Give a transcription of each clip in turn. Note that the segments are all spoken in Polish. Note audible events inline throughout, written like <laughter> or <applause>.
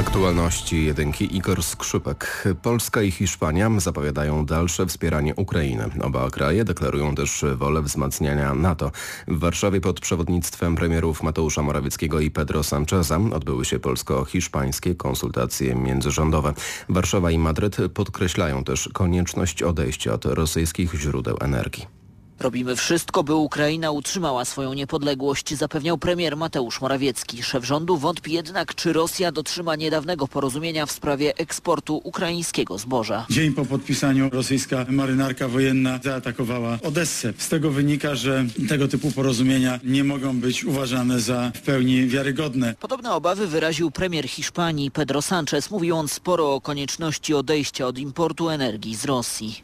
Aktualności jedynki Igor Skrzypek. Polska i Hiszpania zapowiadają dalsze wspieranie Ukrainy. Oba kraje deklarują też wolę wzmacniania NATO. W Warszawie pod przewodnictwem premierów Mateusza Morawieckiego i Pedro Sancheza odbyły się polsko-hiszpańskie konsultacje międzyrządowe. Warszawa i Madryt podkreślają też konieczność odejścia od rosyjskich źródeł energii. Robimy wszystko, by Ukraina utrzymała swoją niepodległość, zapewniał premier Mateusz Morawiecki. Szef rządu wątpi jednak, czy Rosja dotrzyma niedawnego porozumienia w sprawie eksportu ukraińskiego zboża. Dzień po podpisaniu rosyjska marynarka wojenna zaatakowała Odessę. Z tego wynika, że tego typu porozumienia nie mogą być uważane za w pełni wiarygodne. Podobne obawy wyraził premier Hiszpanii Pedro Sánchez, Mówił on sporo o konieczności odejścia od importu energii z Rosji.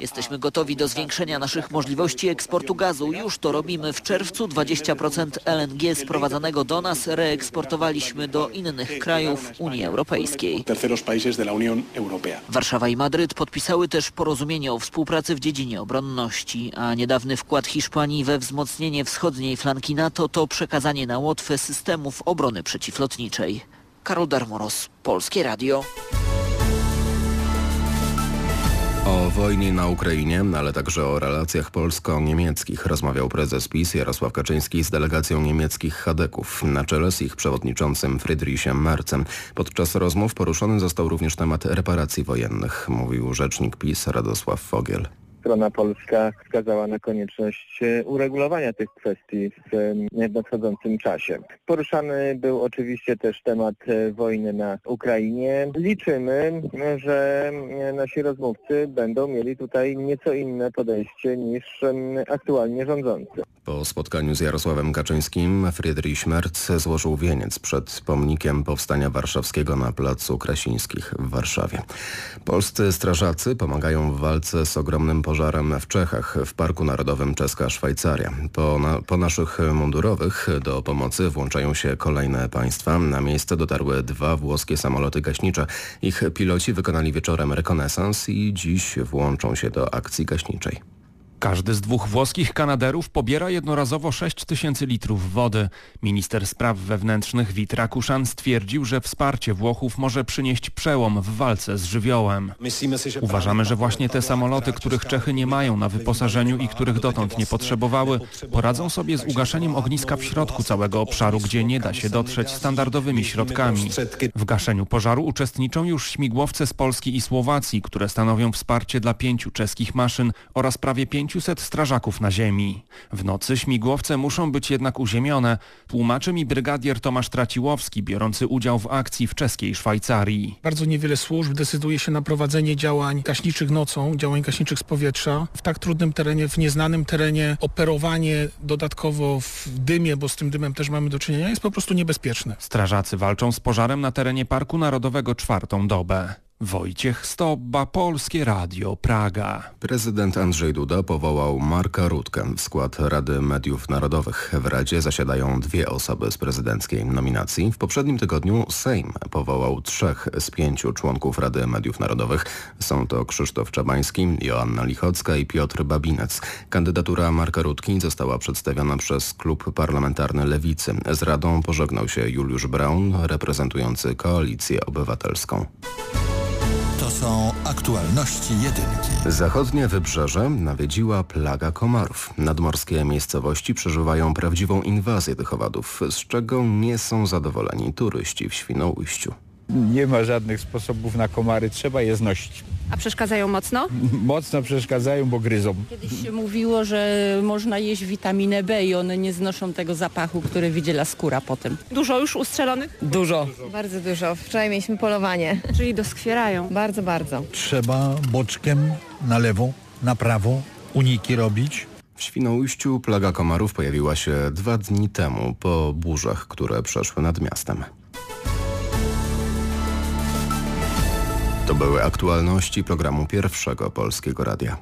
Jesteśmy gotowi do zwiększenia naszych naszych możliwości eksportu gazu. Już to robimy. W czerwcu 20% LNG sprowadzanego do nas reeksportowaliśmy do innych krajów Unii Europejskiej. Warszawa i Madryt podpisały też porozumienie o współpracy w dziedzinie obronności, a niedawny wkład Hiszpanii we wzmocnienie wschodniej flanki NATO to przekazanie na Łotwę systemów obrony przeciwlotniczej. Karol Darmoros, Polskie Radio. Wojnie na Ukrainie, ale także o relacjach polsko-niemieckich rozmawiał prezes PiS Jarosław Kaczyński z delegacją niemieckich Hadeków na czele z ich przewodniczącym Friedrichem Merzem. Podczas rozmów poruszony został również temat reparacji wojennych, mówił rzecznik PiS Radosław Fogiel strona polska wskazała na konieczność e, uregulowania tych kwestii w e, nadchodzącym czasie. Poruszany był oczywiście też temat e, wojny na Ukrainie. Liczymy, że nasi rozmówcy będą mieli tutaj nieco inne podejście niż aktualnie rządzący. Po spotkaniu z Jarosławem Kaczyńskim Friedrich Merz złożył wieniec przed pomnikiem Powstania Warszawskiego na Placu Krasińskich w Warszawie. Polscy strażacy pomagają w walce z ogromnym pożarem w Czechach w Parku Narodowym Czeska Szwajcaria. Po, na, po naszych mundurowych do pomocy włączają się kolejne państwa. Na miejsce dotarły dwa włoskie samoloty gaśnicze. Ich piloci wykonali wieczorem rekonesans i dziś włączą się do akcji gaśniczej. Każdy z dwóch włoskich Kanaderów pobiera jednorazowo 6 tysięcy litrów wody. Minister spraw wewnętrznych Wit Rakuszan stwierdził, że wsparcie Włochów może przynieść przełom w walce z żywiołem. Uważamy, że właśnie te samoloty, których Czechy nie mają na wyposażeniu i których dotąd nie potrzebowały, poradzą sobie z ugaszeniem ogniska w środku całego obszaru, gdzie nie da się dotrzeć standardowymi środkami. W gaszeniu pożaru uczestniczą już śmigłowce z Polski i Słowacji, które stanowią wsparcie dla pięciu czeskich maszyn oraz prawie pięciu 500 strażaków na ziemi. W nocy śmigłowce muszą być jednak uziemione, tłumaczy mi brygadier Tomasz Traciłowski, biorący udział w akcji w czeskiej Szwajcarii. Bardzo niewiele służb decyduje się na prowadzenie działań gaśniczych nocą, działań gaśniczych z powietrza. W tak trudnym terenie, w nieznanym terenie operowanie dodatkowo w dymie, bo z tym dymem też mamy do czynienia, jest po prostu niebezpieczne. Strażacy walczą z pożarem na terenie Parku Narodowego czwartą dobę. Wojciech Stobba, Polskie Radio, Praga. Prezydent Andrzej Duda powołał Marka Rutkę w skład Rady Mediów Narodowych. W Radzie zasiadają dwie osoby z prezydenckiej nominacji. W poprzednim tygodniu Sejm powołał trzech z pięciu członków Rady Mediów Narodowych. Są to Krzysztof Czabański, Joanna Lichocka i Piotr Babinec. Kandydatura Marka Rutki została przedstawiona przez klub parlamentarny Lewicy. Z Radą pożegnał się Juliusz Braun, reprezentujący Koalicję Obywatelską. Są aktualności jedynki. Zachodnie wybrzeże nawiedziła plaga komarów. Nadmorskie miejscowości przeżywają prawdziwą inwazję tych owadów, z czego nie są zadowoleni turyści w Świnoujściu. Nie ma żadnych sposobów na komary, trzeba je znosić. A przeszkadzają mocno? <laughs> Mocno przeszkadzają, bo gryzą. Kiedyś się mówiło, że można jeść witaminę B i one nie znoszą tego zapachu, który wydziela skóra potem. Dużo już ustrzelonych? Dużo. Bardzo dużo. Wczoraj mieliśmy polowanie. Czyli doskwierają. Bardzo, bardzo. Trzeba boczkiem na lewo, na prawo uniki robić. W Świnoujściu plaga komarów pojawiła się dwa dni temu po burzach, które przeszły nad miastem. To były aktualności programu Pierwszego Polskiego Radia.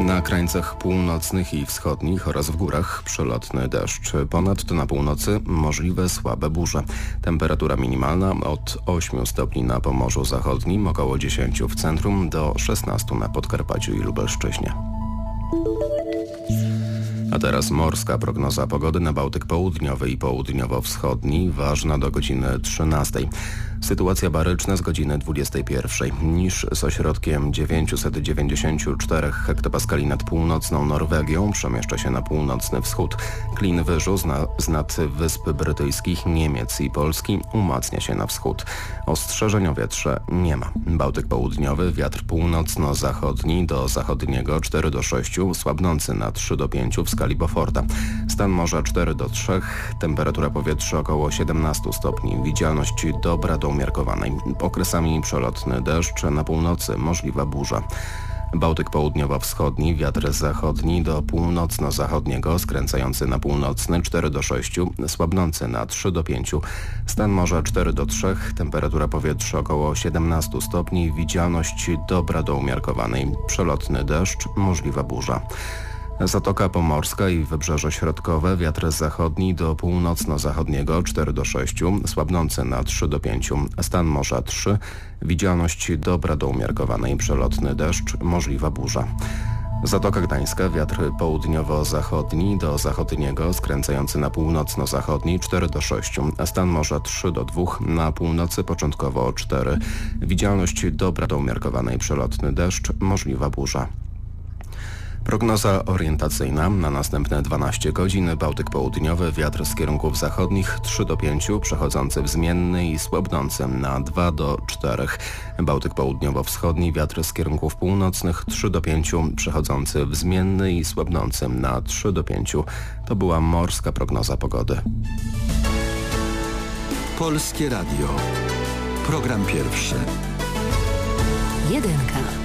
Na krańcach północnych i wschodnich oraz w górach przelotny deszcz. Ponadto na północy możliwe słabe burze. Temperatura minimalna od 8 stopni na Pomorzu Zachodnim, około 10 w centrum do 16 na Podkarpaciu i Lubelszczyźnie. A teraz morska prognoza pogody na Bałtyk Południowy i Południowo-Wschodni, ważna do godziny 13. Sytuacja baryczna z godziny 21. Niż z ośrodkiem 994 hektopaskali nad północną Norwegią przemieszcza się na północny wschód. Klin wyżu z, na, z nad Wysp Brytyjskich, Niemiec i Polski umacnia się na wschód. Ostrzeżeń o wietrze nie ma. Bałtyk Południowy, wiatr północno-zachodni do zachodniego 4 do 6, słabnący na 3 do 5 w skali Beauforta. Stan morza 4 do 3, temperatura powietrza około 17 stopni, widzialność dobra do umiarkowanej. Okresami przelotny deszcz, na północy możliwa burza. Bałtyk południowo-wschodni, wiatr zachodni do północno-zachodniego, skręcający na północny 4 do 6, słabnący na 3 do 5, stan morza 4 do 3, temperatura powietrza około 17 stopni, widzialność dobra do umiarkowanej, przelotny deszcz, możliwa burza. Zatoka Pomorska i Wybrzeże Środkowe, wiatr zachodni do północno-zachodniego 4 do 6, słabnący na 3 do 5, stan morza 3, widzialność dobra do umiarkowanej, przelotny deszcz, możliwa burza. Zatoka Gdańska, wiatr południowo-zachodni do zachodniego, skręcający na północno-zachodni 4 do 6, stan morza 3 do 2, na północy początkowo 4, widzialność dobra do umiarkowanej, przelotny deszcz, możliwa burza. Prognoza orientacyjna na następne 12 godzin Bałtyk Południowy, wiatr z kierunków zachodnich 3 do 5, przechodzący w zmienny i słabnący na 2 do 4. Bałtyk Południowo-Wschodni, wiatr z kierunków północnych 3 do 5, przechodzący w zmienny i słabnący na 3 do 5. To była morska prognoza pogody. Polskie Radio. Program pierwszy. Jedynka.